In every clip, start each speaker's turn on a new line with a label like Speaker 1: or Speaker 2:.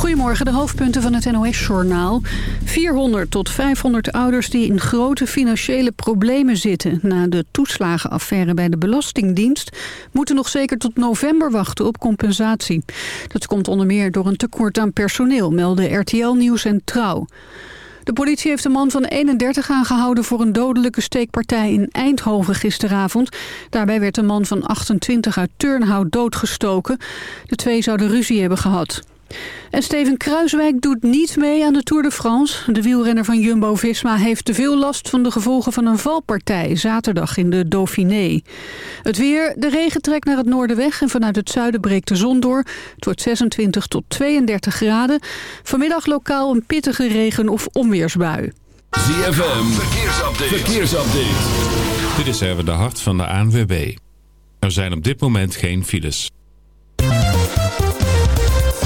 Speaker 1: Goedemorgen, de hoofdpunten van het NOS-journaal. 400 tot 500 ouders die in grote financiële problemen zitten... na de toeslagenaffaire bij de Belastingdienst... moeten nog zeker tot november wachten op compensatie. Dat komt onder meer door een tekort aan personeel, melden RTL Nieuws en Trouw. De politie heeft een man van 31 aangehouden voor een dodelijke steekpartij in Eindhoven gisteravond. Daarbij werd een man van 28 uit Turnhout doodgestoken. De twee zouden ruzie hebben gehad. En Steven Kruiswijk doet niet mee aan de Tour de France. De wielrenner van Jumbo-Visma heeft te veel last van de gevolgen van een valpartij... zaterdag in de Dauphiné. Het weer, de regen trekt naar het noorden weg... en vanuit het zuiden breekt de zon door. Het wordt 26 tot 32 graden. Vanmiddag lokaal een pittige regen- of onweersbui.
Speaker 2: ZFM, verkeersupdate. verkeersupdate.
Speaker 3: Dit is even de hart van de ANWB. Er zijn op dit moment geen files.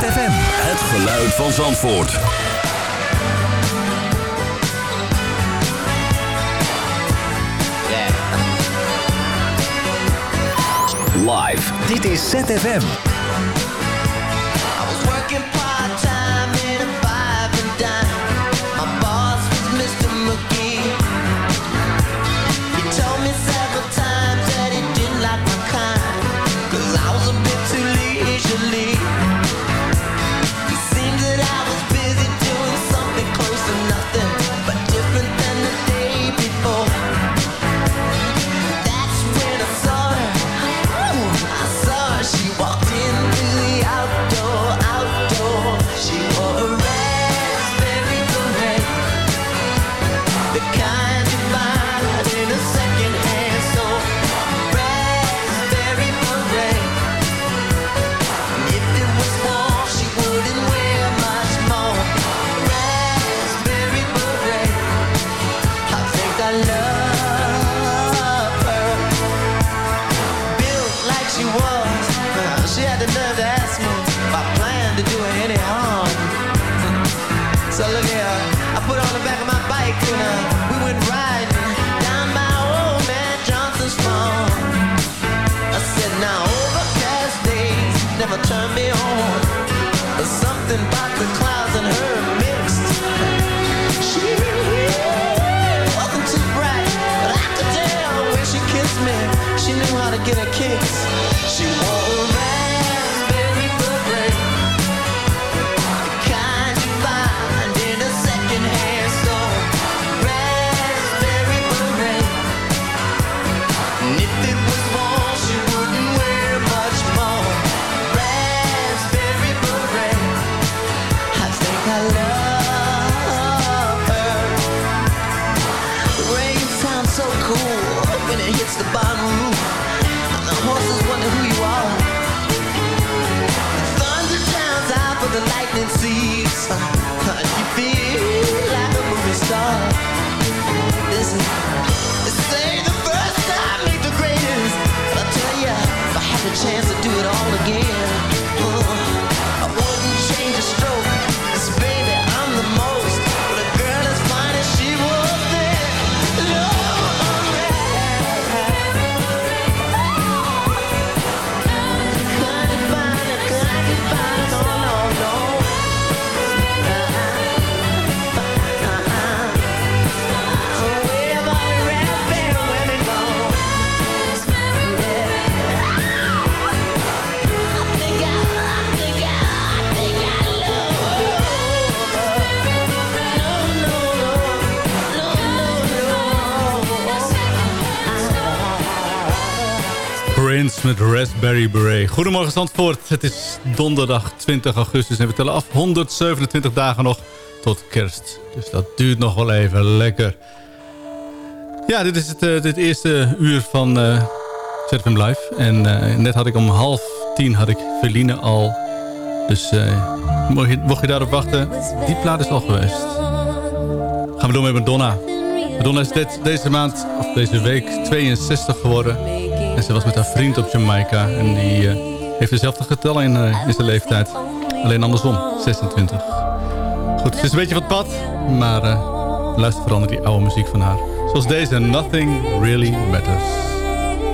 Speaker 2: ZFM. Het geluid van Zandvoort. Live. Dit is ZFM.
Speaker 4: get a
Speaker 5: kiss. Met Raspberry Beret. Goedemorgen Zandvoort. Het is donderdag 20 augustus en we tellen af 127 dagen nog tot kerst. Dus dat duurt nog wel even lekker. Ja, dit is het, dit eerste uur van uh, ZFM Live. En uh, net had ik om half tien had ik Feline al. Dus mocht, je, mocht je daarop wachten, die plaat is al geweest. Gaan we doen met Madonna. Madonna is dit, deze maand, of deze week, 62 geworden. En ze was met haar vriend op Jamaica. En die uh, heeft dezelfde getallen in, uh, in zijn leeftijd. Alleen andersom, 26. Goed, het is een beetje wat pad. Maar uh, luister vooral naar die oude muziek van haar. Zoals deze, Nothing Really Matters.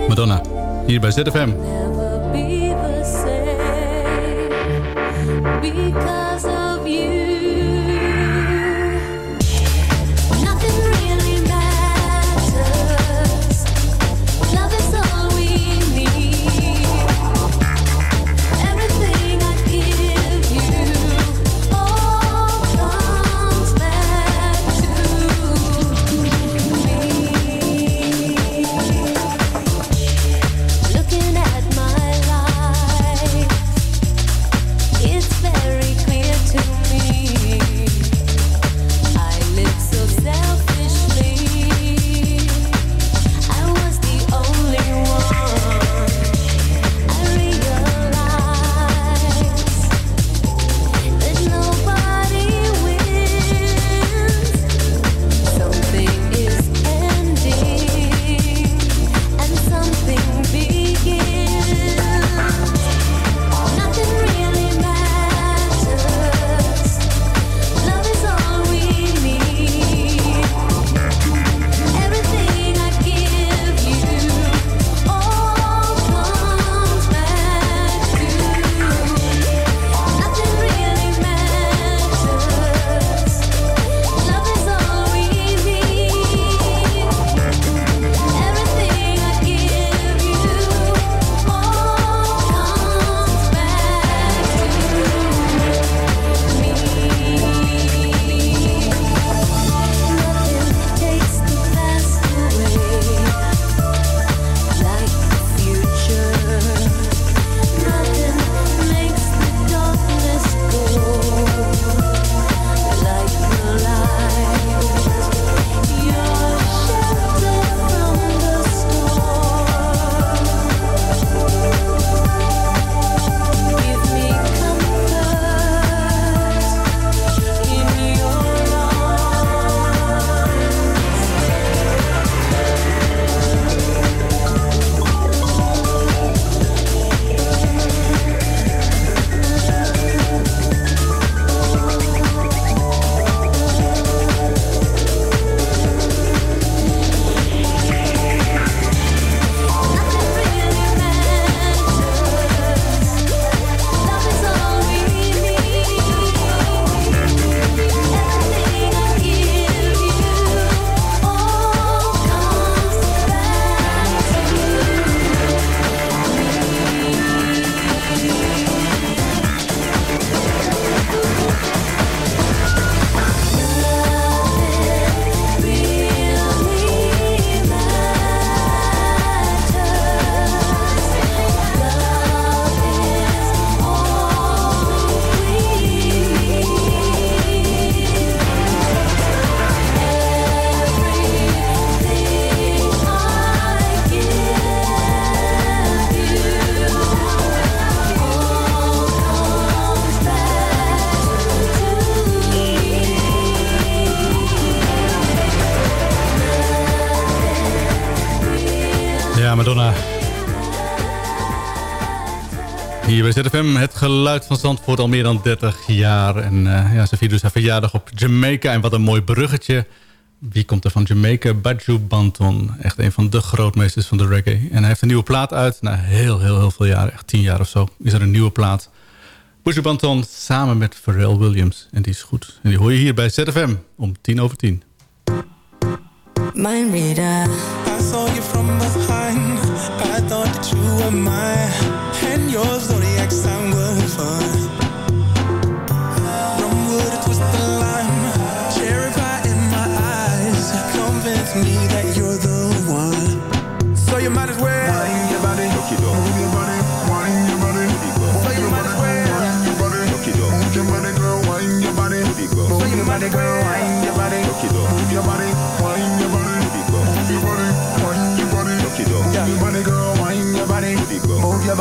Speaker 5: Madonna, hier bij ZFM. Bij ZFM. Het geluid van Zandvoort al meer dan 30 jaar. En uh, ja, ze viert dus haar verjaardag op Jamaica. En wat een mooi bruggetje. Wie komt er van Jamaica? Baju Banton. Echt een van de grootmeesters van de reggae. En hij heeft een nieuwe plaat uit. Na heel, heel, heel veel jaren. Echt tien jaar of zo. Is er een nieuwe plaat. Baju Banton samen met Pharrell Williams. En die is goed. En die hoor je hier bij ZFM om tien over tien. Mind reader. saw you from behind. I thought that you were mine And your
Speaker 6: zodiac sign was fun From wood to twist the lime Cherry pie in my eyes Convince
Speaker 5: me that you're the one. So you might as well Wine your body.
Speaker 7: Move your body
Speaker 4: Wine your body. So you might as well Wine your body. Move your body girl Wine your body. So you might as well Wine your body. Move your body.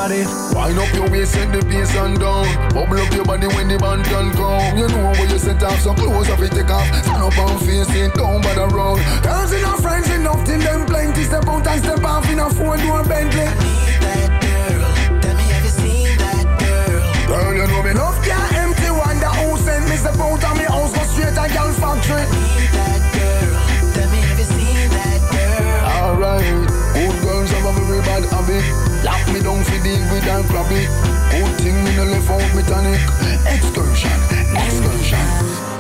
Speaker 7: Wind up your waist, set the bass and down. Bubble up your body when the band can come. You know where you set off, so close off it take off. Stand up and face it down by the road. Girls and our friends enough till them plenty. Step out and step off in a four door Bentley. That girl, Tell me if you know me enough can't empty wonder who sent me step out of me house go straight to girl factory. Habit. Lock me down for deal with that crabby. Good thing me no left out me tonic. Excursion, excursion.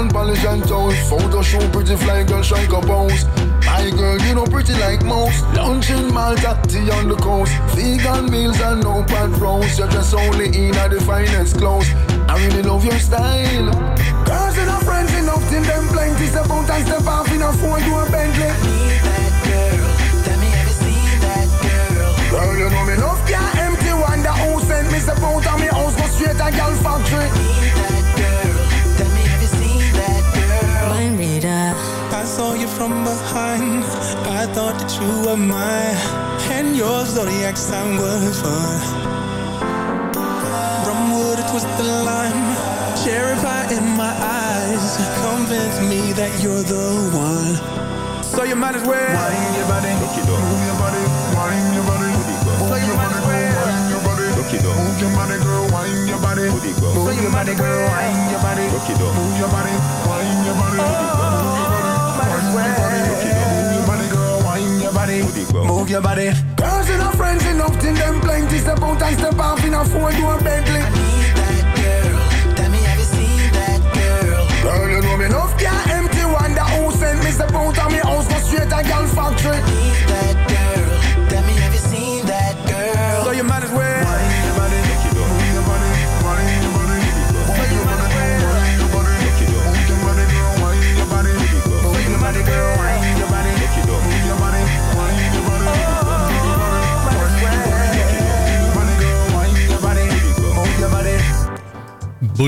Speaker 7: And polish and toes. Photo show pretty fly girl strike a pose. My girl, you know pretty like most. Lunch in Malta, tea on the coast. Vegan meals and no pat roast. You're just only in at the finest clothes. I really love your style. Girls and our friends enough till them plenty. Step out and step off in a four door Bentley. Need that girl. Tell me, have you seen that girl? Girl, you know me enough can't empty wonder who sent me step out of me house go straight to girl factory. Need that girl?
Speaker 4: Mind. I saw you from behind. I thought that you were mine. And your zodiac sign was fun. Rumwood, it was the lime. Cherry pie in my eyes. Convince me that you're the one. So you might as well. Wine your body. Move your body. Wine your body. So you might as well. Wine your body. Move your body, girl. Wine your body. Move your body, girl. Wine your body. Move your body. Wine your body. Move your body. girl, wind your body, move your body. Girls and our friends enough till them plenty. Step out and step off in a four door Bentley. I need that girl. Tell me, have you seen that girl? Girl, you know me enough can't empty wonder who sent me step out of me house go straight to girl factory. I need that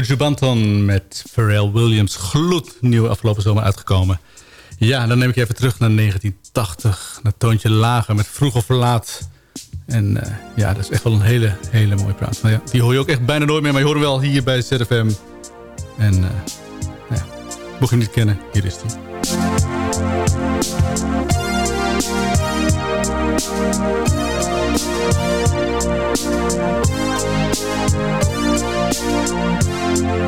Speaker 8: Buju Banton met Pharrell Williams. Gloednieuw afgelopen zomer uitgekomen. Ja, dan neem ik je even terug naar 1980. Naar Toontje Lager met Vroeg of Laat. En eh, ja, dat is echt wel een hele, hele mooie plaat. Nou ja, die hoor je ook echt bijna nooit meer, maar je hoort wel hier bij ZFM. En uh, nou ja, mocht je niet kennen, hier is die.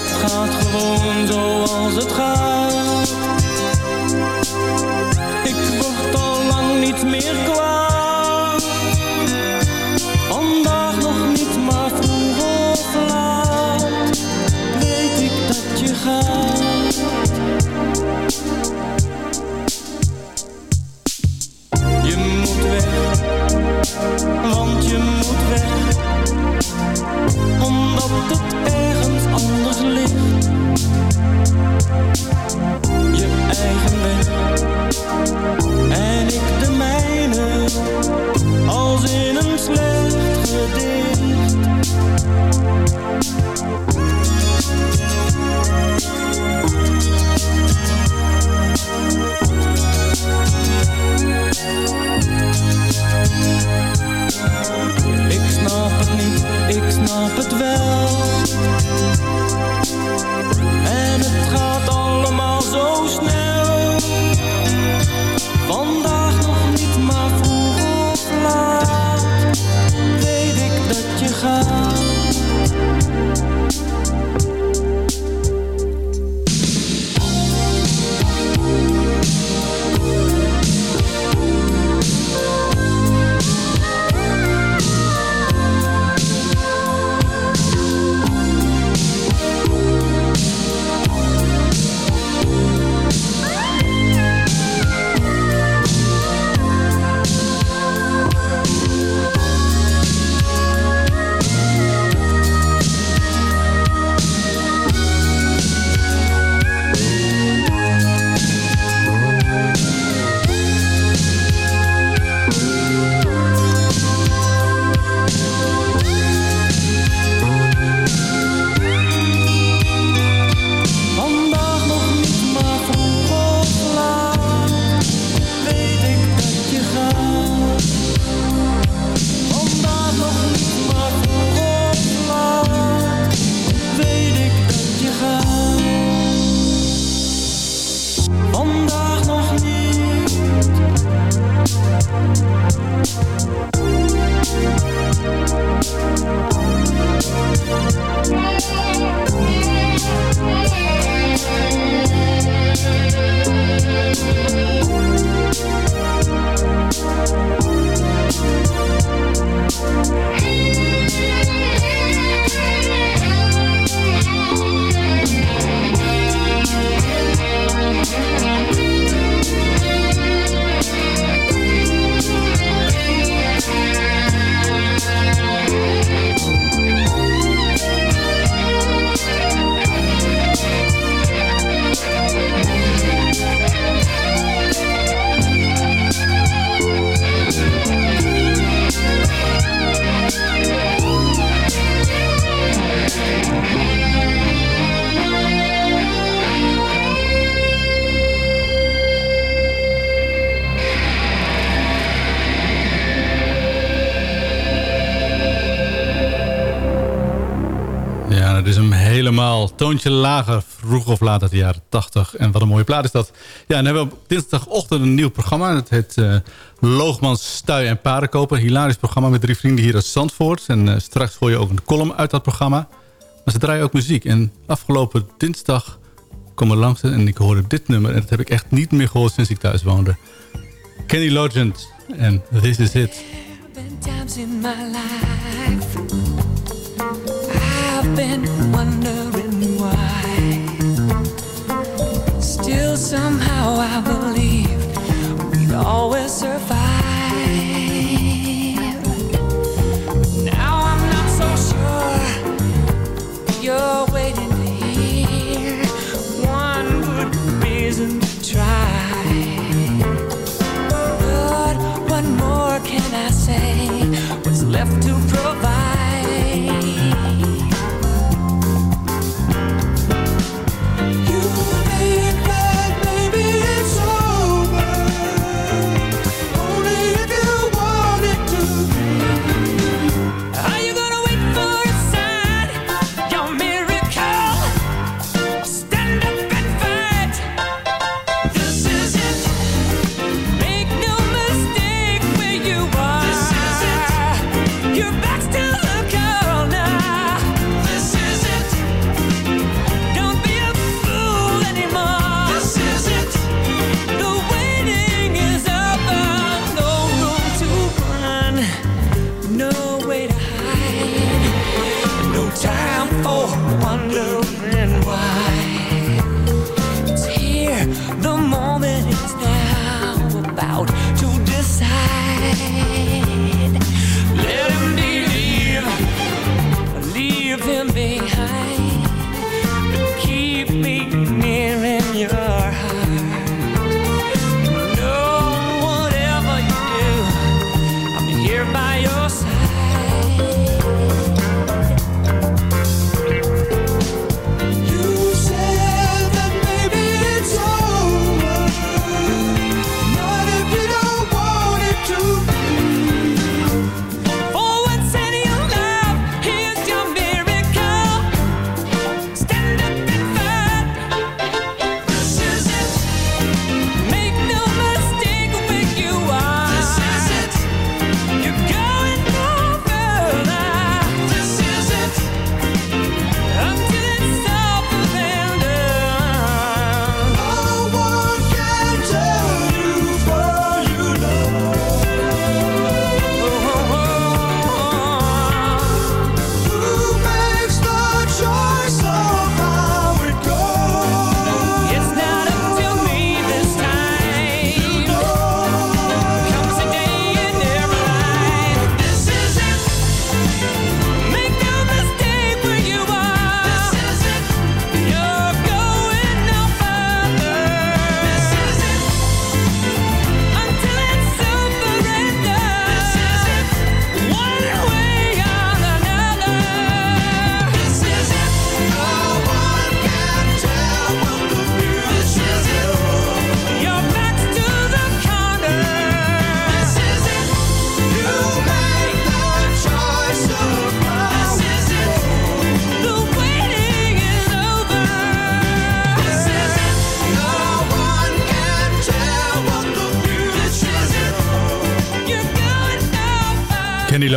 Speaker 9: Het gaat gewoon zoals het gaat. Ik word al lang niet meer kwaad.
Speaker 10: Toontje lager, vroeg of laat uit de jaren 80. En wat een mooie plaat is dat. Ja, en dan hebben we op dinsdagochtend een nieuw programma. Het heet uh, Loogmans Stui en Paardenkopen. Hilarisch programma met drie vrienden hier uit Zandvoort. En uh, straks gooi je ook een column uit dat programma. Maar ze draaien ook muziek. En afgelopen dinsdag kwam er langs en ik hoorde dit nummer. En dat heb ik echt niet meer gehoord sinds ik thuis woonde. Kenny Loggins en This Is It.
Speaker 6: been wondering somehow I believe We'd always survive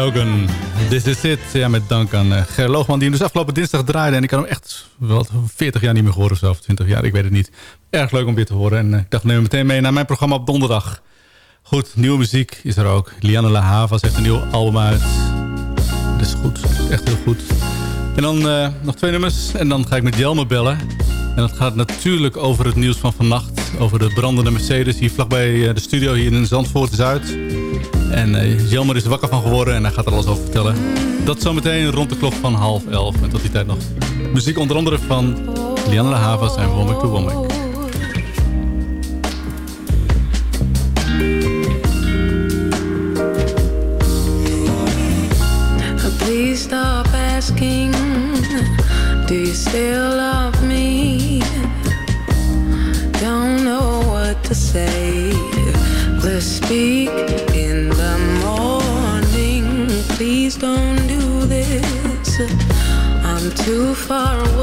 Speaker 10: Logan, This Is It. Ja, met dank aan uh, Ger Loogman, die hem dus afgelopen dinsdag draaide. En ik had hem echt wel 40 jaar niet meer gehoord of zo, of 20 jaar, ik weet het niet. Erg leuk om weer te horen. En uh, ik dacht, neem hem meteen mee naar mijn programma op donderdag. Goed, nieuwe muziek is er ook. Lianne La Havas heeft een nieuw album uit. Dat is goed, echt heel goed. En dan uh, nog twee nummers en dan ga ik met Jelme bellen. En dat gaat natuurlijk over het nieuws van vannacht. Over de brandende Mercedes hier vlakbij de studio hier in Zandvoort-Zuid. En uh, Jelmer is er wakker van geworden en hij gaat er alles over vertellen. Dat zometeen rond de klok van half elf. En tot die tijd nog muziek onder andere van Lianne La Havas en Womack to Womack.
Speaker 11: Please stop asking, do you still love too far away.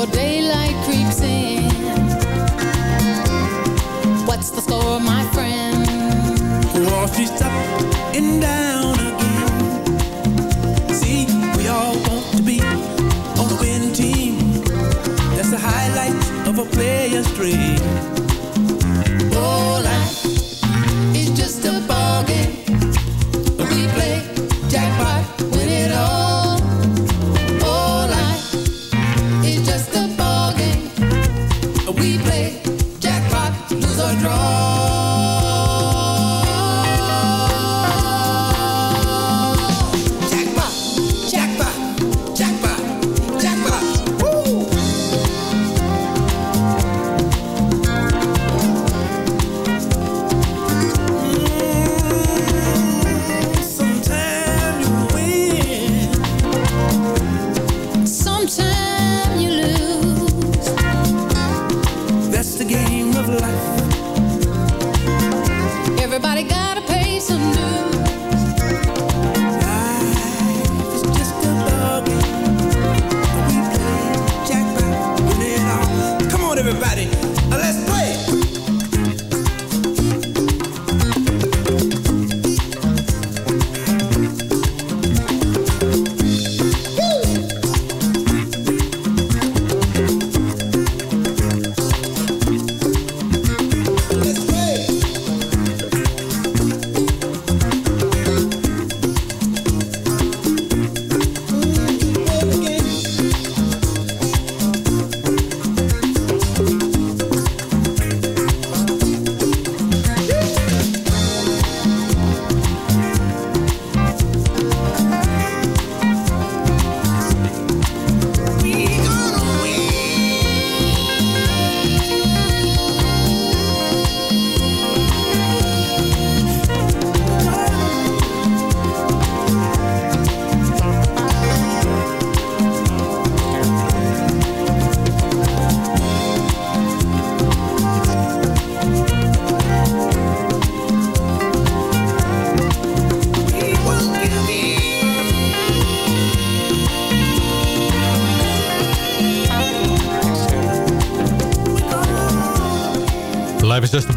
Speaker 8: Before daylight creeps in. What's the score, my friend?
Speaker 6: Up and down again. See, we all want to be on the winning team. That's the highlight of a player's dream.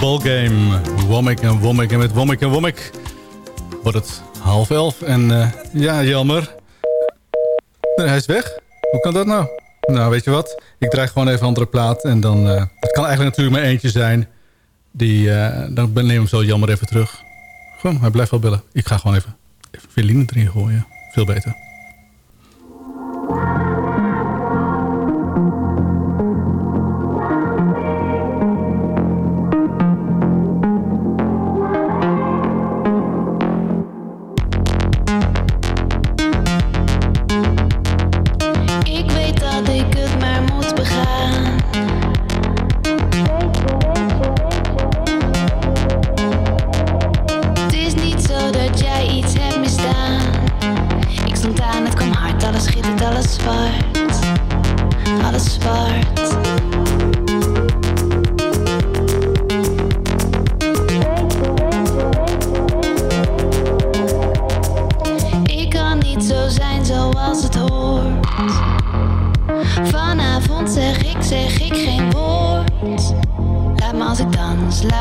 Speaker 8: Life is just a ball game.
Speaker 10: Womack en Womack en met Womack en Womack wordt het half elf. En eh, ja, jammer. Hij is weg. Hoe kan dat nou? Nou, weet je wat? Ik draai gewoon even een andere plaat. En dan... eh, het kan eigenlijk natuurlijk maar eentje zijn. Die, eh, dan neem hem zo jammer even terug. Gewoon, hij blijft wel bellen. Ik ga gewoon even, even Feline erin gooien. Veel beter.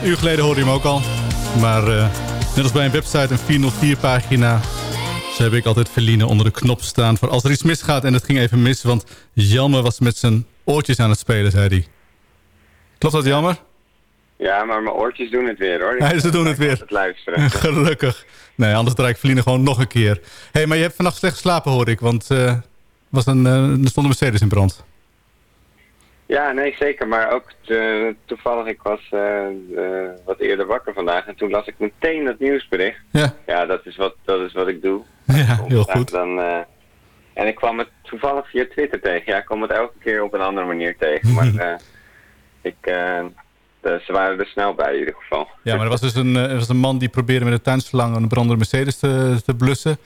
Speaker 10: Een uur geleden hoorde je hem ook al. Maar eh, net als bij een website, een 404-pagina... zo heb ik altijd Feline onder de knop staan... voor als er iets misgaat. En het ging even mis, want Jelmer was met zijn oortjes aan het spelen, zei hij. Klopt dat, Jelmer?
Speaker 12: Ja, maar mijn oortjes doen het weer hoor.
Speaker 10: Ja, ze doen het weer.
Speaker 12: Het luisteren.
Speaker 10: Gelukkig. Nee, anders draai ik Feline gewoon nog een keer. hey, maar je hebt vannacht slecht geslapen, hoor ik. Want eh, was een, eh, er stond een Mercedes in brand.
Speaker 12: Ja, nee, zeker. Maar ook toevallig, ik was eh, wat eerder wakker vandaag en toen las ik meteen dat nieuwsbericht.
Speaker 10: Ja.
Speaker 12: Ja, dat is wat, dat is wat ik doe.
Speaker 10: Ja, heel goed.
Speaker 12: Dan, eh, en ik kwam het toevallig via Twitter tegen. Ja, ik kom het elke keer op een andere manier tegen. Maar eh, ik, ze waren er snel bij in ieder geval.
Speaker 10: Ja, maar er was dus een, er was een man die probeerde met een tuinslang een brandende Mercedes te, te blussen.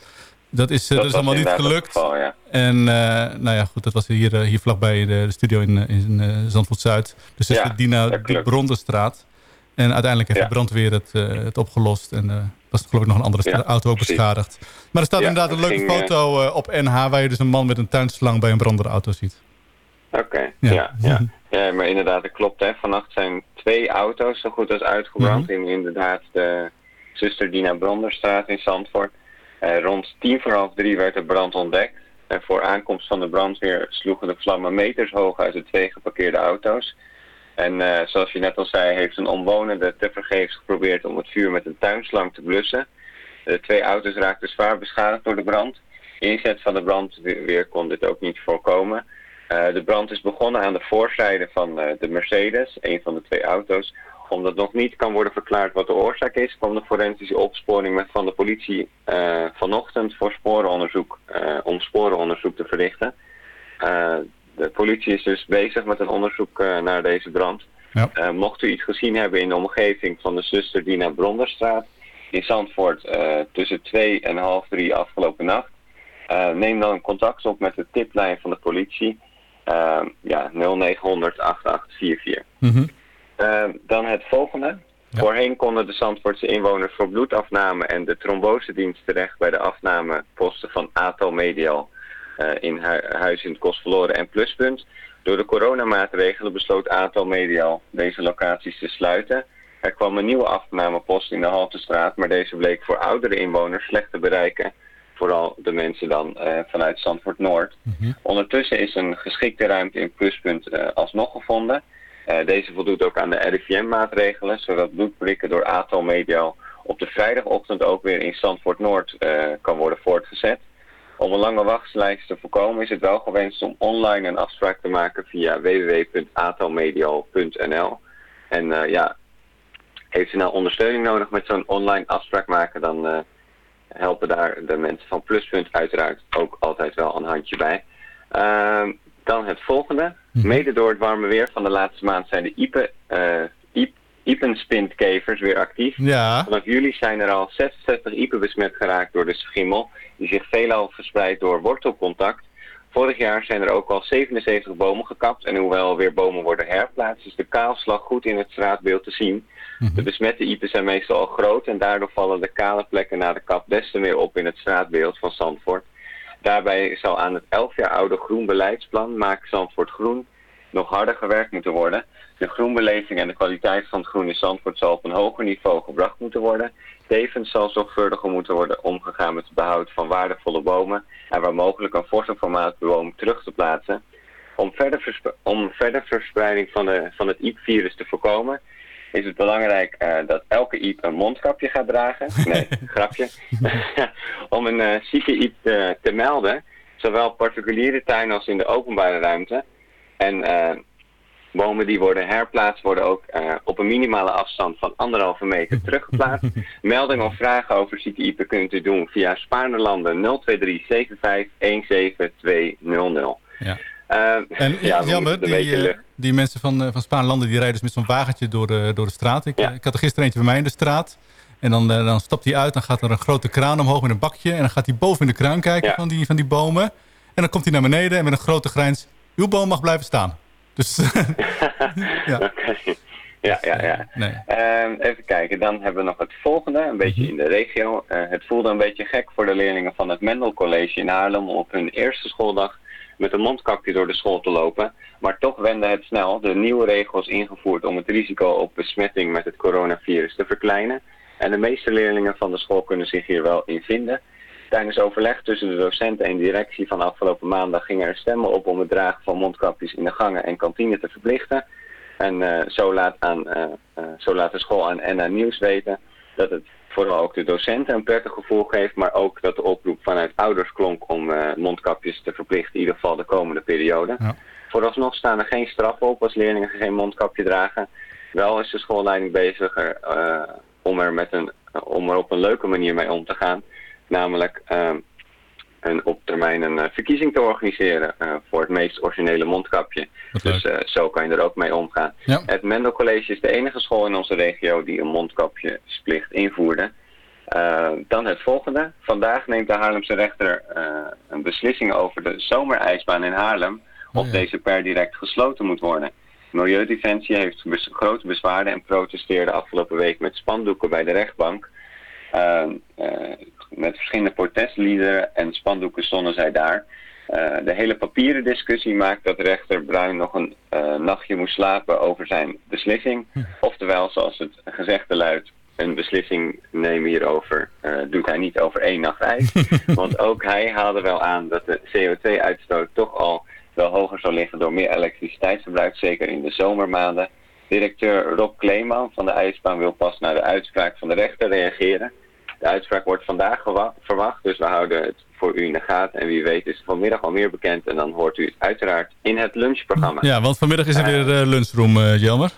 Speaker 10: Dat is, eh, dat is
Speaker 12: was
Speaker 10: allemaal niet gelukt.
Speaker 12: het geval, ja.
Speaker 10: En eh, nou ja, goed, dat was hier, eh, hier vlakbij de, de studio in, in Zandvoort-Zuid. Dus dat is
Speaker 12: Ja,
Speaker 10: de Dina
Speaker 12: dat.
Speaker 10: Brondenstraat. En uiteindelijk heeft
Speaker 12: Ja.
Speaker 10: de brandweer het, het opgelost. En was geloof ik nog een andere auto ook beschadigd. Maar er staat inderdaad een
Speaker 12: het
Speaker 10: leuke
Speaker 12: ging,
Speaker 10: foto op NH... waar je dus een man met een tuinslang bij een brandende auto ziet.
Speaker 12: Oké,
Speaker 10: Ja.
Speaker 12: ja. Ja, ja. maar inderdaad, dat klopt. Hè. Vannacht zijn twee auto's zo goed als uitgebrand.
Speaker 10: Mhm.
Speaker 12: In inderdaad de zuster Dina Bronderstraat in Zandvoort. Eh, rond tien voor half drie werd de brand ontdekt. En voor aankomst van de brandweer sloegen de vlammen meters hoog uit de twee geparkeerde auto's. En eh, zoals je net al zei, heeft een omwonende tevergeefs geprobeerd om het vuur met een tuinslang te blussen. De twee auto's raakten zwaar beschadigd door de brand. Inzet van de brandweer kon dit ook niet voorkomen. Eh, de brand is begonnen aan de voorzijde van de Mercedes, een van de twee auto's. Omdat nog niet kan worden verklaard wat de oorzaak is, kwam de forensische opsporing met van de politie eh, vanochtend voor sporenonderzoek, eh, om sporenonderzoek te verrichten. Eh, de politie is dus bezig met een onderzoek naar deze brand.
Speaker 10: Ja.
Speaker 12: Mocht u iets gezien hebben in de omgeving van de zuster Dina Bronderstraat in Zandvoort tussen twee en half drie afgelopen nacht, neem dan contact op met de tiplijn van de politie. Ja, 0900 8844.
Speaker 10: Mhm.
Speaker 12: Eh, dan het volgende. Voorheen konden de Zandvoortse inwoners voor bloedafname en de trombosedienst terecht bij de afnameposten van ATO Medial eh, in hu- Huis in het Kostverloren en Pluspunt. Door de coronamaatregelen besloot ATO Medial deze locaties te sluiten. Er kwam een nieuwe afnamepost in de Haltestraat, maar deze bleek voor oudere inwoners slecht te bereiken. Vooral de mensen dan eh, vanuit Zandvoort Noord. Ondertussen is een geschikte ruimte in Pluspunt eh, alsnog gevonden. Eh, deze voldoet ook aan de RIVM-maatregelen, zodat bloedprikken door ATO Medial op de vrijdagochtend ook weer in Zandvoort Noord eh, kan worden voortgezet. Om een lange wachtlijst te voorkomen is het wel gewenst om online een afspraak te maken via www.atomedial.nl. En eh, ja, heeft u nou ondersteuning nodig met zo'n online afspraak maken, dan helpen daar de mensen van Pluspunt uiteraard ook altijd wel een handje bij. Ehm, dan het volgende. Mede door het warme weer van de laatste maand zijn de Ipe, eh Iep- weer actief.
Speaker 10: Ja.
Speaker 12: Vanaf juli zijn er al 66 Ipen besmet geraakt door de schimmel, die zich veelal verspreidt door wortelcontact. Vorig jaar zijn er ook al 77 bomen gekapt en hoewel weer bomen worden herplaatst, is de kaalslag goed in het straatbeeld te zien. De besmette iepen zijn meestal al groot en daardoor vallen de kale plekken na de kap des te meer op in het straatbeeld van Zandvoort. Daarbij zal aan het 11 jaar oude groenbeleidsplan Maak Zandvoort Groen nog harder gewerkt moeten worden. De groenbeleving en de kwaliteit van het groen in Zandvoort zal op een hoger niveau gebracht moeten worden. Tevens zal zorgvuldiger moeten worden omgegaan met het behoud van waardevolle bomen en waar mogelijk een forse formaat terug te plaatsen. Om verder, om verspreiding van, de, van het IEP-virus te voorkomen is het belangrijk eh, dat elke iep een mondkapje gaat dragen. Nee, grapje. Om een eh, zieke iep te, te melden, zowel particuliere tuinen als in de openbare ruimte. En eh, bomen die worden herplaatst worden ook eh, op een minimale afstand van anderhalve meter teruggeplaatst. Melding of vragen over zieke iepen kunt u doen via Spaarnerlanden 023 75 17200.
Speaker 10: Ja.
Speaker 12: Eh,
Speaker 10: En
Speaker 12: ja,
Speaker 10: jammer, die, eh, die mensen van, eh, van Spaanlanden die rijden dus met zo'n wagentje door de, door de straat. Ik, ik had er gisteren eentje bij mij in de straat. En dan, dan stapt hij uit, dan gaat er een grote kraan omhoog met een bakje. En dan gaat hij boven in de kruin kijken van, die, van die bomen. En dan komt hij naar beneden en met een grote grijns... uw boom mag blijven staan. Dus ja.
Speaker 12: Oké. Ja, ja, ja.
Speaker 10: nee.
Speaker 12: Ehm, even kijken, dan hebben we nog het volgende, een beetje
Speaker 10: Mhm.
Speaker 12: in de regio. Het voelde een beetje gek voor de leerlingen van het Mendel College in Haarlem op hun eerste schooldag met een mondkapje door de school te lopen. Maar toch wende het snel de nieuwe regels ingevoerd om het risico op besmetting met het coronavirus te verkleinen. En de meeste leerlingen van de school kunnen zich hier wel in vinden. Tijdens overleg tussen de docenten en directie van afgelopen maandag gingen er stemmen op om het dragen van mondkapjes in de gangen en kantine te verplichten. En eh, zo, laat aan, eh, eh, zo laat de school aan NA Nieuws weten dat het vooral ook de docenten een prettig gevoel geeft, maar ook dat de oproep vanuit ouders klonk om eh, mondkapjes te verplichten, in ieder geval de komende periode. Vooralsnog staan er geen straffen op als leerlingen geen mondkapje dragen. Wel is de schoolleiding bezig er, eh, om, er met een, om er op een leuke manier mee om te gaan. Namelijk ehm, een, op termijn een eh, verkiezing te organiseren eh, voor het meest originele mondkapje. Dus eh, zo kan je er ook mee omgaan.
Speaker 10: Ja.
Speaker 12: Het Mendel College is de enige school in onze regio die een mondkapjesplicht invoerde. Dan het volgende. Vandaag neemt de Haarlemse rechter een beslissing over de zomerijsbaan in Haarlem. Of deze per direct gesloten moet worden. Milieudefensie heeft bes- grote bezwaren en protesteerde afgelopen week met spandoeken bij de rechtbank. Eh, met verschillende protestliederen en spandoeken stonden zij daar. Eh, de hele papieren discussie maakt dat rechter Bruin nog een eh, nachtje moest slapen over zijn beslissing. Oftewel, zoals het gezegde luidt, een beslissing nemen hierover eh, doet hij niet over één nacht ijs. Want ook hij haalde wel aan dat de CO2-uitstoot toch al wel hoger zal liggen door meer elektriciteitsverbruik, zeker in de zomermaanden. Directeur Rob Kleeman van de ijsbaan wil pas naar de uitspraak van de rechter reageren. De uitspraak wordt vandaag verwacht, dus we houden het voor u in de gaten. En wie weet is vanmiddag al meer bekend en dan hoort u het uiteraard in het lunchprogramma.
Speaker 10: ja, want vanmiddag is er
Speaker 12: Eh,
Speaker 10: weer uh, lunchroom, eh, Jelmer.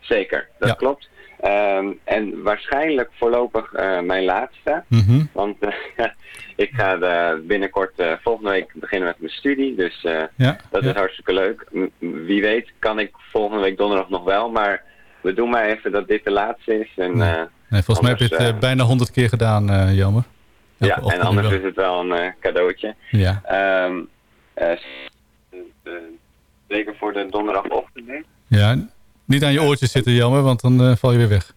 Speaker 12: Zeker, dat
Speaker 10: Ja.
Speaker 12: klopt. Ehm, en waarschijnlijk voorlopig eh, mijn laatste.
Speaker 10: Mhm.
Speaker 12: Want eh, ik ga eh, binnenkort eh, volgende week beginnen met mijn studie. Dus eh,
Speaker 10: Ja,
Speaker 12: dat
Speaker 10: ja.
Speaker 12: is hartstikke leuk. M- wie weet kan ik volgende week donderdag nog wel. Maar we doen maar even dat dit de laatste is. En, eh,
Speaker 10: Nee, volgens mij heb je het eh, bijna honderd keer gedaan, eh. Elke
Speaker 12: ja, en anders is het wel een cadeautje.
Speaker 10: Ja.
Speaker 12: Ehm, eh, eh, zeker voor de donderdagochtend. hè?
Speaker 10: ja, niet aan je oortjes zitten, Jelmer, want dan val je weer weg.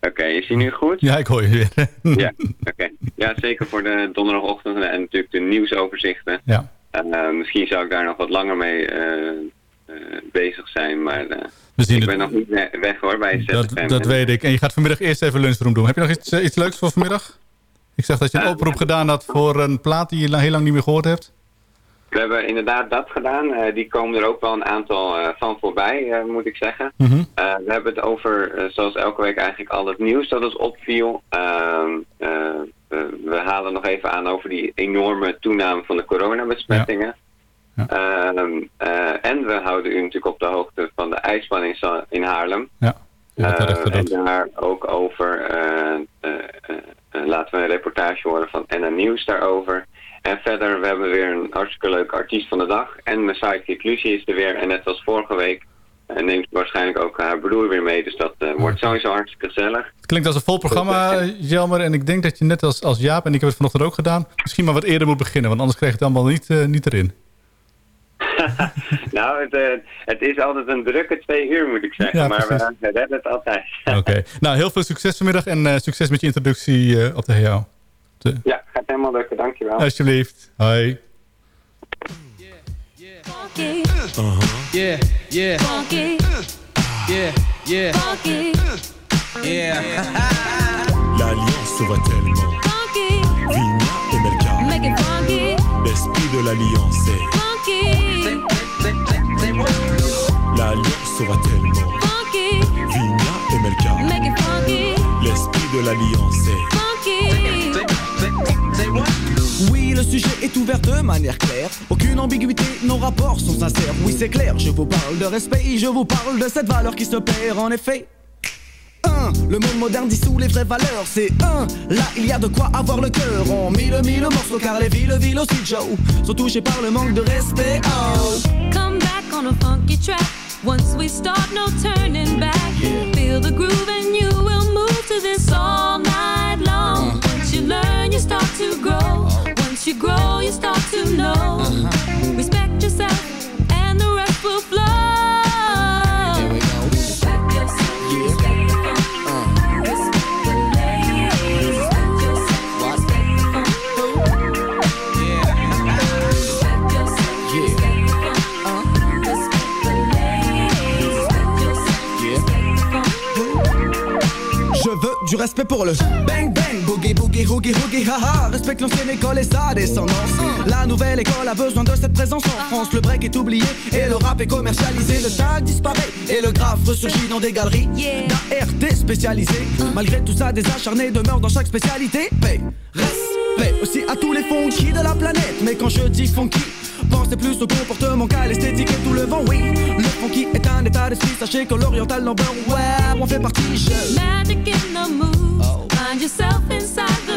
Speaker 12: Oké, is hij nu goed?
Speaker 10: Ja, ik hoor je weer.
Speaker 12: Ja, oké. Ja, zeker voor de donderdagochtend en natuurlijk de nieuwsoverzichten.
Speaker 10: Ja.
Speaker 12: En, misschien zou ik daar nog wat langer mee bezig zijn, maar
Speaker 10: We zien
Speaker 12: ik
Speaker 10: het.
Speaker 12: ben nog niet we- weg hoor bij
Speaker 10: Dat,
Speaker 12: ZFM.
Speaker 10: dat weet ik. En je gaat vanmiddag eerst even lunchroom doen. Heb je nog iets, eh, iets leuks voor vanmiddag? Ik zag dat je een oproep gedaan had voor een plaat die je heel lang niet meer gehoord hebt.
Speaker 12: We hebben inderdaad dat gedaan. Eh, die komen er ook wel een aantal eh, van voorbij, eh, moet ik zeggen.
Speaker 10: Mhm.
Speaker 12: Eh, we hebben het over, eh, zoals elke week eigenlijk, al het nieuws dat ons opviel. Ehm, eh, eh, we halen nog even aan over die enorme toename van de coronabesmettingen. Ehm, eh, en we houden u natuurlijk op de hoogte van de ijsbaan in, in Haarlem.
Speaker 10: Ja.
Speaker 12: Eh, en daar ook over, eh, eh, laten we een reportage horen van NN Nieuws daarover. En verder, we hebben weer een hartstikke leuke artiest van de dag. En mijn sidekick Lucie is er weer. En net als vorige week neemt waarschijnlijk ook haar broer weer mee. Dus dat wordt sowieso hartstikke gezellig.
Speaker 10: Het klinkt als een vol programma, Jelmer. En ik denk dat je net als, als Jaap, en ik heb het vanochtend ook gedaan... misschien maar wat eerder moet beginnen. Want anders krijg je het allemaal niet, niet erin.
Speaker 12: nou, het, eh, het is altijd een drukke twee uur moet ik zeggen.
Speaker 10: Ja,
Speaker 12: maar we,
Speaker 10: precies.
Speaker 12: we redden het altijd.
Speaker 10: Oké. Nou, heel veel succes vanmiddag. En eh, succes met je introductie eh, op de HEO. De-
Speaker 12: ja, gaat helemaal lukken. Dankjewel.
Speaker 10: Alsjeblieft. Hoi.
Speaker 6: Funky. Yeah, yeah. Funky. Yeah, yeah. Funky. Yeah.
Speaker 5: L'alliance voit tellement.
Speaker 6: Funky.
Speaker 5: Vigna et Melka.
Speaker 6: Make it funky.
Speaker 5: L'esprit de l'alliance est.
Speaker 6: Funky.
Speaker 5: L'alliance se voit tellement.
Speaker 6: Funky.
Speaker 5: Vigna et
Speaker 13: MLK.
Speaker 5: Make it funky,
Speaker 13: L'esprit de l'alliance est
Speaker 5: funky.
Speaker 14: Oui, le sujet est ouvert de manière claire. Aucune ambiguïté, nos rapports sont sincères. Oui, c'est clair, je vous parle de respect, je vous parle de cette valeur qui se perd en effet. Un, le monde moderne dissout les vraies valeurs. C'est un, là il y a de quoi avoir le cœur. En mille, mille morceaux, car les villes, villes aussi, Joe, sont touchées par le manque de respect. Oh.
Speaker 5: Come back on a funky track. Once we start, no turning back. Feel the groove and you will move to this all night long. Once you learn, you start to grow. Once you grow, you start to know. Respect
Speaker 14: pour le bang bang, boogie boogie hoogie hoogie haha. Respecte l'ancienne école et sa descendance. La nouvelle école a besoin de cette présence en France. Le break est oublié et le rap est commercialisé. Le tag disparaît et le graphe ressurgit dans des galeries d'ART spécialisées. Malgré tout ça, des acharnés demeurent dans chaque spécialité. Paix, respect aussi à tous les funky de la planète. Mais quand je dis funky, Pensez plus au comportement qu'à l'esthétique et tout le vent, oui. Le funky est un état d'esprit, sachez que l'oriental number, ouais, on fait partie. Je...
Speaker 5: Magic in the. Find yourself inside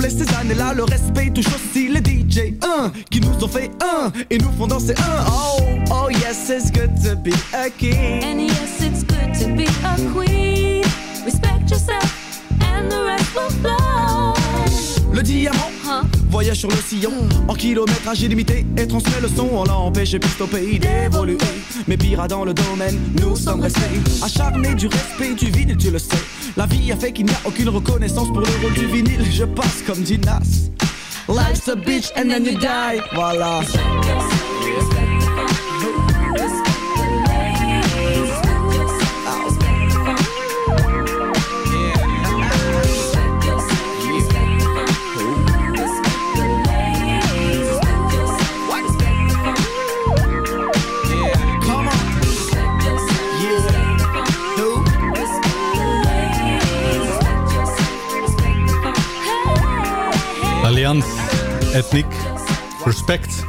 Speaker 14: comblé ces années-là. Le respect touche aussi les DJ, un qui nous ont fait un et nous font danser un. Oh, oh yes, it's good to be a king.
Speaker 5: And yes, it's good to be a queen. Respect yourself, and the rest will flow.
Speaker 14: Le diamant voyage sur le sillon en kilométrage illimité et transmet le son. On l'a empêché piste au pays d'évoluer. Mais pire dans le domaine, nous sommes restés acharnés du respect du vinyle, tu le sais. La vie a fait qu'il n'y a aucune reconnaissance pour le rôle du vinyle. Je passe comme dit Nas. Life's a bitch and then you die. Voilà.
Speaker 8: Ethniek, Respect.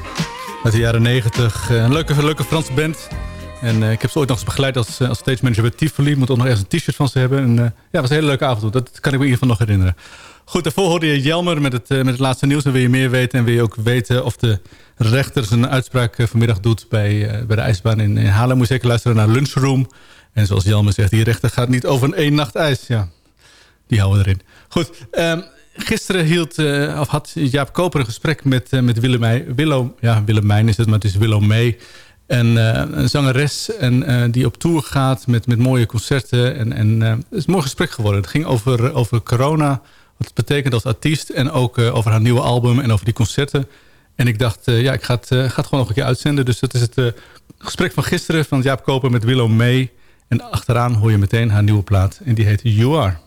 Speaker 8: Uit de jaren 90. Eh, Een leuke, leuke Franse band. En eh, ik heb ze ooit nog eens begeleid als, eh, als stage manager bij Tivoli. Moet ook nog ergens een t-shirt van ze hebben. En, eh, ja, was een hele leuke avond. Dat kan ik me in ieder geval nog herinneren. Goed, daarvoor hoorde je Jelmer met het, met het laatste nieuws. En wil je meer weten en wil je ook weten of de rechter zijn uitspraak vanmiddag doet bij, bij de ijsbaan in, in Haarlem. Moet je zeker luisteren naar Lunchroom. En zoals Jelmer zegt, die rechter gaat niet over een één nacht ijs. Ja, die houden we erin. Goed, ehm, gisteren hield, eh, of had Jaap Koper een gesprek met, eh, met Willemijn. Willow, ja, Willemijn is het, maar het is Willow May. En, eh, een zangeres en, die op tour gaat met, met mooie concerten. En, en het is een mooi gesprek geworden. Het ging over, over corona, wat het betekent als artiest. En ook over haar nieuwe album en over die concerten. En ik dacht, ja, ik ga het, gewoon nog een keer uitzenden. Dus dat is het gesprek van gisteren van Jaap Koper met Willow May. En achteraan hoor je meteen haar nieuwe plaat. En die heet You Are.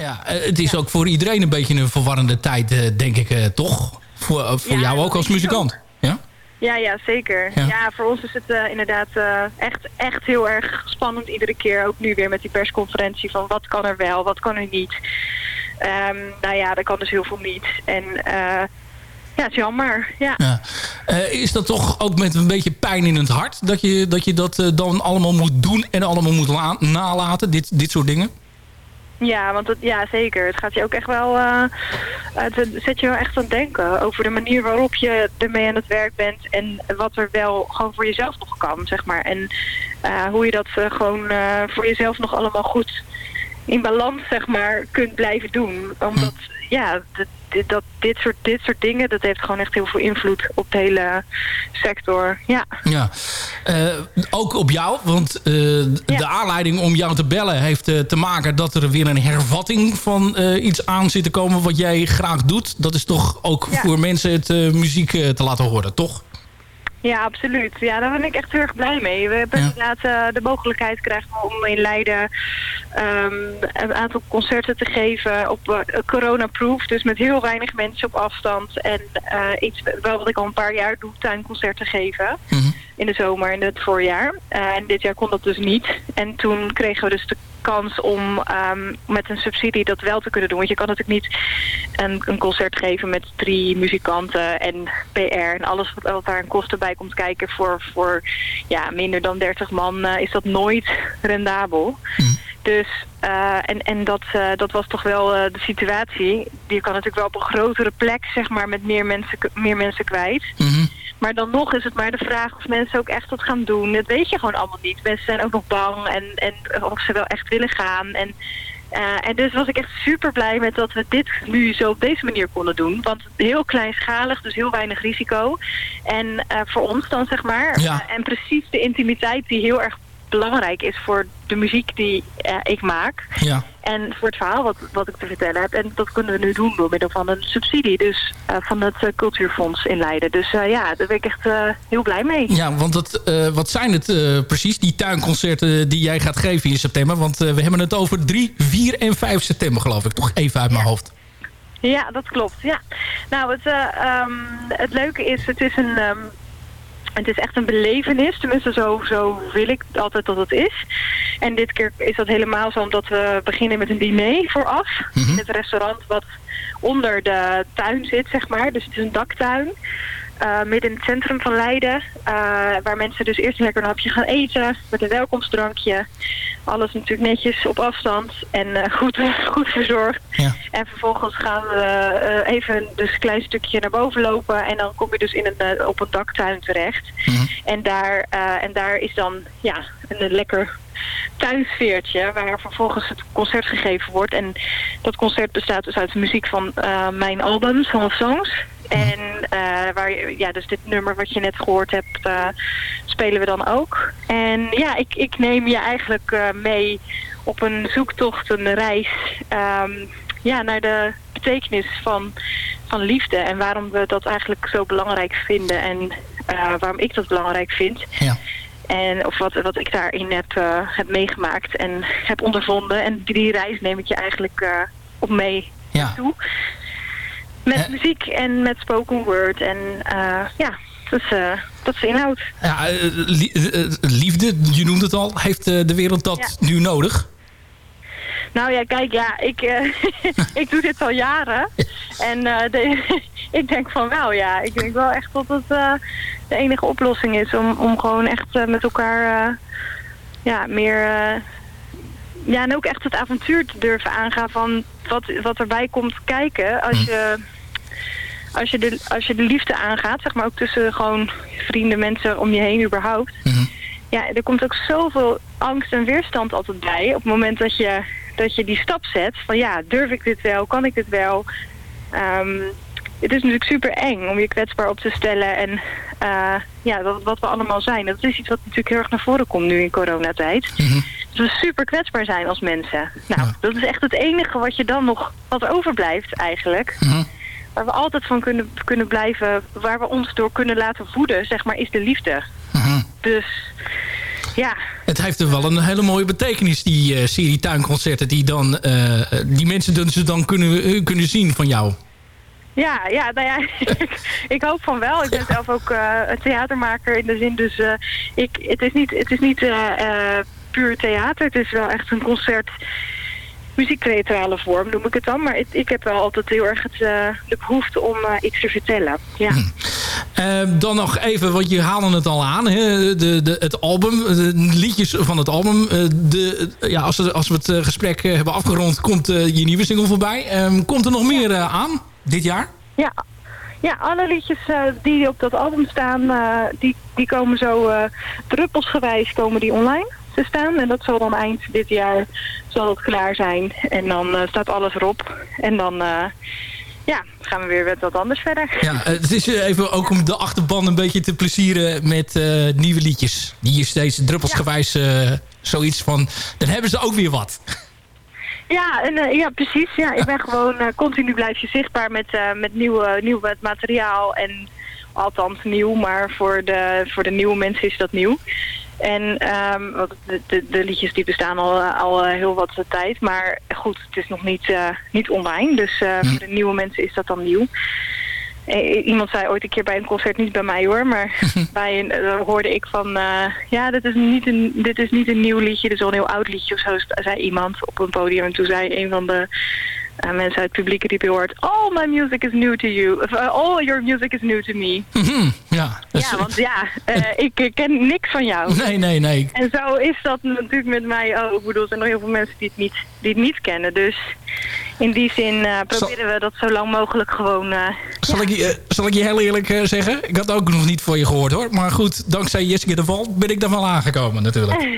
Speaker 15: Ja, eh, het is ook voor iedereen een beetje een verwarrende tijd, eh, denk ik, eh, toch? Voor, voor
Speaker 16: Ja,
Speaker 15: jou ook als muzikant. Ja?
Speaker 16: Ja, ja, zeker.
Speaker 15: Ja.
Speaker 16: Ja, voor ons is het inderdaad echt, echt heel erg spannend iedere keer. Ook nu weer met die persconferentie van wat kan er wel, wat kan er niet. Ehm, nou ja, er kan dus heel veel niet. En ja, het is jammer. Ja.
Speaker 15: Ja. Is dat toch ook met een beetje pijn in het hart... dat je dat, je dat dan allemaal moet doen en allemaal moet la- nalaten, dit, dit soort dingen?
Speaker 16: Ja, want het, ja, zeker. Het gaat je ook echt wel... eh, het zet je wel echt aan het denken over de manier waarop je ermee aan het werk bent. En wat er wel gewoon voor jezelf nog kan, zeg maar. En eh, hoe je dat eh, gewoon voor jezelf nog allemaal goed in balans, zeg maar, kunt blijven doen. Omdat, ja, dit, dat, dit, soort, dit soort dingen, dat heeft gewoon echt heel veel invloed op de hele sector. Ja.
Speaker 15: Ja, Eh, ook op jou, want eh, de aanleiding om jou te bellen heeft eh, te maken dat er weer een hervatting van iets aan zit te komen wat jij graag doet. Dat is toch ook
Speaker 16: Ja.
Speaker 15: voor mensen het muziek te laten horen, toch?
Speaker 16: Ja, absoluut. Ja, daar ben ik echt heel erg blij mee. We hebben inderdaad eh, de mogelijkheid krijgen om in Leiden ehm, een aantal concerten te geven op eh, corona-proof. Dus met heel weinig mensen op afstand. En eh, iets wel wat ik al een paar jaar doe, tuinconcerten geven. In de zomer en het voorjaar. Eh, en dit jaar kon dat dus niet. En toen kregen we dus de kans om ehm, met een subsidie dat wel te kunnen doen. Want je kan natuurlijk niet een, een concert geven met drie muzikanten en PR en alles wat, wat daar aan kosten bij komt kijken. Voor, voor ja, minder dan 30 man eh, is dat nooit rendabel. Dus, eh, en, en dat, eh, dat was toch wel de situatie. Je kan natuurlijk wel op een grotere plek, zeg maar, met meer mensen, meer mensen kwijt. Maar dan nog is het maar de vraag of mensen ook echt wat gaan doen. Dat weet je gewoon allemaal niet. Mensen zijn ook nog bang en, en of ze wel echt willen gaan. En, eh, en dus was ik echt super blij met dat we dit nu zo op deze manier konden doen. Want heel kleinschalig, dus heel weinig risico. En eh, voor ons dan zeg maar.
Speaker 15: Ja.
Speaker 16: En precies de intimiteit die heel erg belangrijk is voor de muziek die eh, ik maak.
Speaker 15: Ja.
Speaker 16: En voor het verhaal wat, wat ik te vertellen heb. En dat kunnen we nu doen door middel van een subsidie. Dus eh, van het eh, cultuurfonds in Leiden. Dus ja, daar ben ik echt heel blij mee.
Speaker 15: Ja, want dat, wat zijn het precies, die tuinconcerten die jij gaat geven in september? Want we hebben het over 3, 4 en 5 september geloof ik. Toch even uit mijn hoofd.
Speaker 16: Ja, dat klopt. Ja. Nou, het, ehm, het leuke is, het is een... ehm, het is echt een belevenis, tenminste zo, zo wil ik altijd dat het is. En dit keer is dat helemaal zo omdat we beginnen met een diner vooraf. In het restaurant wat onder de tuin zit, zeg maar. Dus het is een daktuin. Eh, midden in het centrum van Leiden. eh, waar mensen dus eerst lekker een hapje gaan eten. Met een welkomstdrankje. Alles natuurlijk netjes op afstand. En eh, goed, goed verzorgd. En vervolgens gaan we even dus een klein stukje naar boven lopen. En dan kom je dus in een, op een daktuin terecht. En, daar, en daar is dan ja, een lekker tuinsfeertje waar vervolgens het concert gegeven wordt. En dat concert bestaat dus uit de muziek van mijn album, Song of Songs. En eh, waar, ja, dus dit nummer wat je net gehoord hebt, eh, spelen we dan ook. En ja, ik, ik neem je eigenlijk eh, mee op een zoektocht, een reis ehm, ja, naar de betekenis van, van liefde. En waarom we dat eigenlijk zo belangrijk vinden en waarom ik dat belangrijk vind. En of wat, wat ik daarin heb, heb meegemaakt en heb ondervonden. En die, die reis neem ik je eigenlijk op mee
Speaker 15: Ja.
Speaker 16: toe. Met muziek en met spoken word. En eh, ja, dat is, eh, dat is de inhoud.
Speaker 15: Ja, eh, li- liefde, je noemt het al. Heeft de wereld dat nu nodig?
Speaker 16: Nou ja, kijk, ja, ik, ik doe dit al jaren. En de, ik denk van wel, ja. Ik denk wel echt dat het de enige oplossing is om, om gewoon echt met elkaar ja, meer... ja, en ook echt het avontuur te durven aangaan van wat, wat erbij komt kijken als je... Als je, de, als je de liefde aangaat, zeg maar ook tussen gewoon vrienden, mensen om je heen überhaupt. Ja, er komt ook zoveel angst en weerstand altijd bij. Op het moment dat je, dat je die stap zet. Van ja, durf ik dit wel? Kan ik dit wel? Ehm, het is natuurlijk super eng om je kwetsbaar op te stellen. En eh, ja, wat, wat we allemaal zijn. Dat is iets wat natuurlijk heel erg naar voren komt nu in coronatijd. Dat we super kwetsbaar zijn als mensen. Nou, dat is echt het enige wat je dan nog wat overblijft eigenlijk. Waar we altijd van kunnen, kunnen blijven, waar we ons door kunnen laten voeden, zeg maar, is de liefde. Dus ja,
Speaker 15: Het heeft er wel een hele mooie betekenis, die eh, serie tuinconcerten... die, dan, eh, eh, die mensen dan, ze dan kunnen, eh, kunnen zien van jou.
Speaker 16: Ja, ja, nou ja, ik, ik hoop van wel. Ik ben zelf ook een theatermaker in de zin, dus ik, het is niet, het is niet puur theater. Het is wel echt een concert, muziektheatrale vorm noem ik het dan. Maar ik, ik heb wel altijd heel erg het, eh, de behoefte om eh, iets te vertellen. Ja.
Speaker 15: Eh, dan nog even, want je haalde het al aan. Hè, de, de, het album, de liedjes van het album. De, ja, als, we, als we het gesprek hebben afgerond, komt je nieuwe single voorbij. Ehm, komt er nog meer aan dit jaar?
Speaker 16: Ja, ja alle liedjes die op dat album staan, die, die komen zo eh, druppelsgewijs komen die online te staan. En dat zal dan eind dit jaar zal dat klaar zijn. En dan eh, staat alles erop. En dan eh, ja, gaan we weer met wat anders verder.
Speaker 15: Ja, eh, het is even ook om de achterban een beetje te plezieren met nieuwe liedjes. Die je steeds druppelsgewijs zoiets van... Dan hebben ze ook weer wat.
Speaker 16: Ja, en, ja precies. Ja, ik ben gewoon continu blijf je zichtbaar met, met nieuwe, nieuw met materiaal. En althans nieuw, maar voor de, voor de nieuwe mensen is dat nieuw. En ehm, want de, de, de liedjes die bestaan al, eh, al eh, heel wat tijd. Maar goed, het is nog niet, eh, niet online. Dus eh, voor de nieuwe mensen is dat dan nieuw. Iemand zei ooit een keer bij een concert, niet bij mij hoor, maar bij een, hoorde ik van, ja, dit is, niet een, dit is niet een nieuw liedje, dit is wel een heel oud liedje of zo, zei iemand op een podium. En toen zei een van de eh, mensen uit het publiek die hard, all my music is new to you, of, eh, all your music is new to me.
Speaker 15: Mhm, ja,
Speaker 16: Ja, want ja, eh, ik ken niks van jou.
Speaker 15: Nee, nee, nee.
Speaker 16: En zo is dat natuurlijk met mij ook. Ik bedoel, er zijn nog heel veel mensen die het niet, die het niet kennen. Dus in die zin eh, proberen we dat zo lang mogelijk gewoon... eh,
Speaker 15: Zal, ik, je, eh, zal ik je heel eerlijk zeggen? Ik had ook nog niet voor je gehoord hoor. Maar goed, dankzij Jessica de Val ben ik daar wel aangekomen natuurlijk.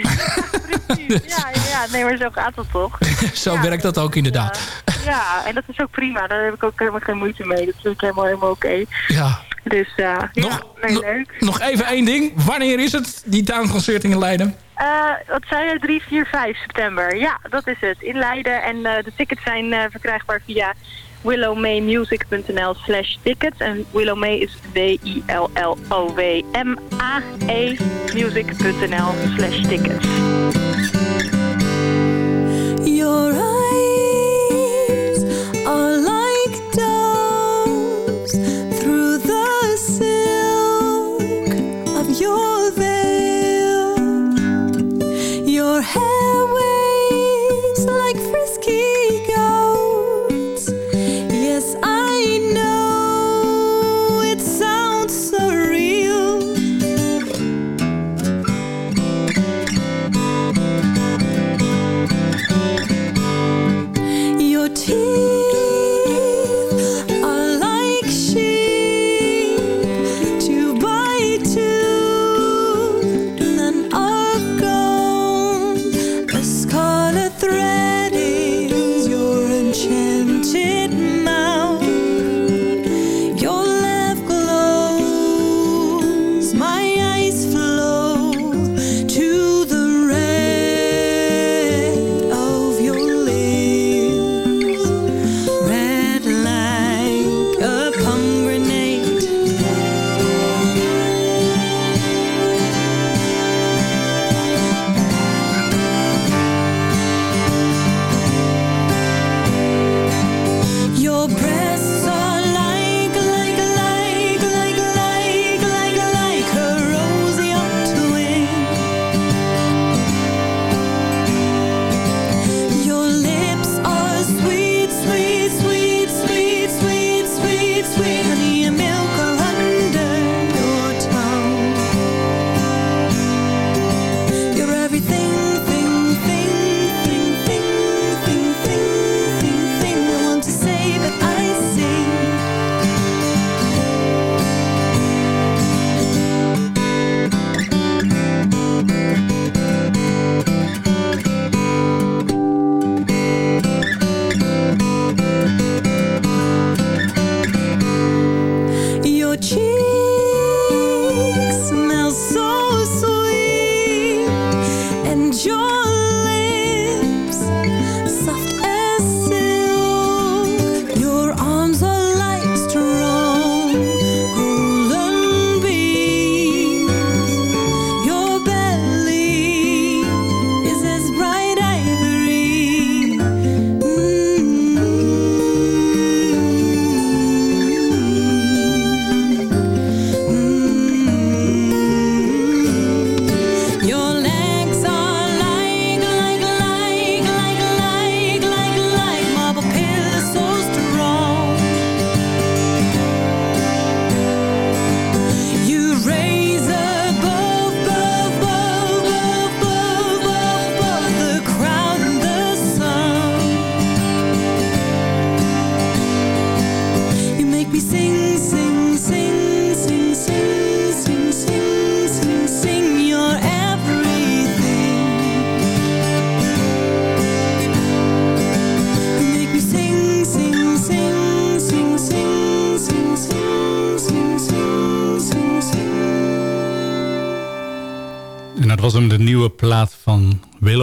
Speaker 16: ja, ja, nee, maar zo gaat het toch?
Speaker 15: Zo werkt dat ook inderdaad.
Speaker 16: Ja, en dat is ook prima. Daar heb ik ook helemaal geen moeite mee. Dat vind ik helemaal, helemaal oké.
Speaker 15: Ja.
Speaker 16: Dus eh ja, nee, leuk.
Speaker 15: Nog even één ding. Wanneer is het, die tuinconcert in Leiden?
Speaker 16: Eh, wat zei je? 3, 4, 5 september. Ja, dat is het. In Leiden. En eh, de tickets zijn eh, verkrijgbaar via willowmaymusic.nl slash tickets. En Willow May is W-I-L-L-O-W-M-A-E music.nl slash tickets.
Speaker 11: Your eyes are like doves through the silk of your veil. Your hair waves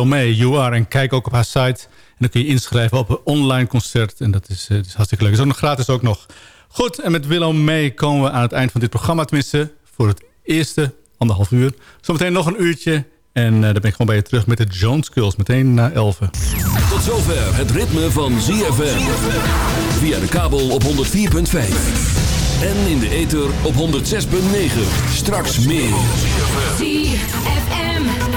Speaker 10: Willow You Are. En kijk ook op haar site. En dan kun je inschrijven op een online concert. En dat is, eh, dat is hartstikke leuk. Is ook nog gratis ook nog. Goed, en met Willow May komen we aan het eind van dit programma. Tenminste, voor het eerste anderhalf uur. Zometeen nog een uurtje. En eh, dan ben ik gewoon bij je terug met de Jones Girls. Meteen na 11.
Speaker 3: Tot zover het ritme van ZFM. Via de kabel op 104.5. En in de ether op 106.9. Straks meer.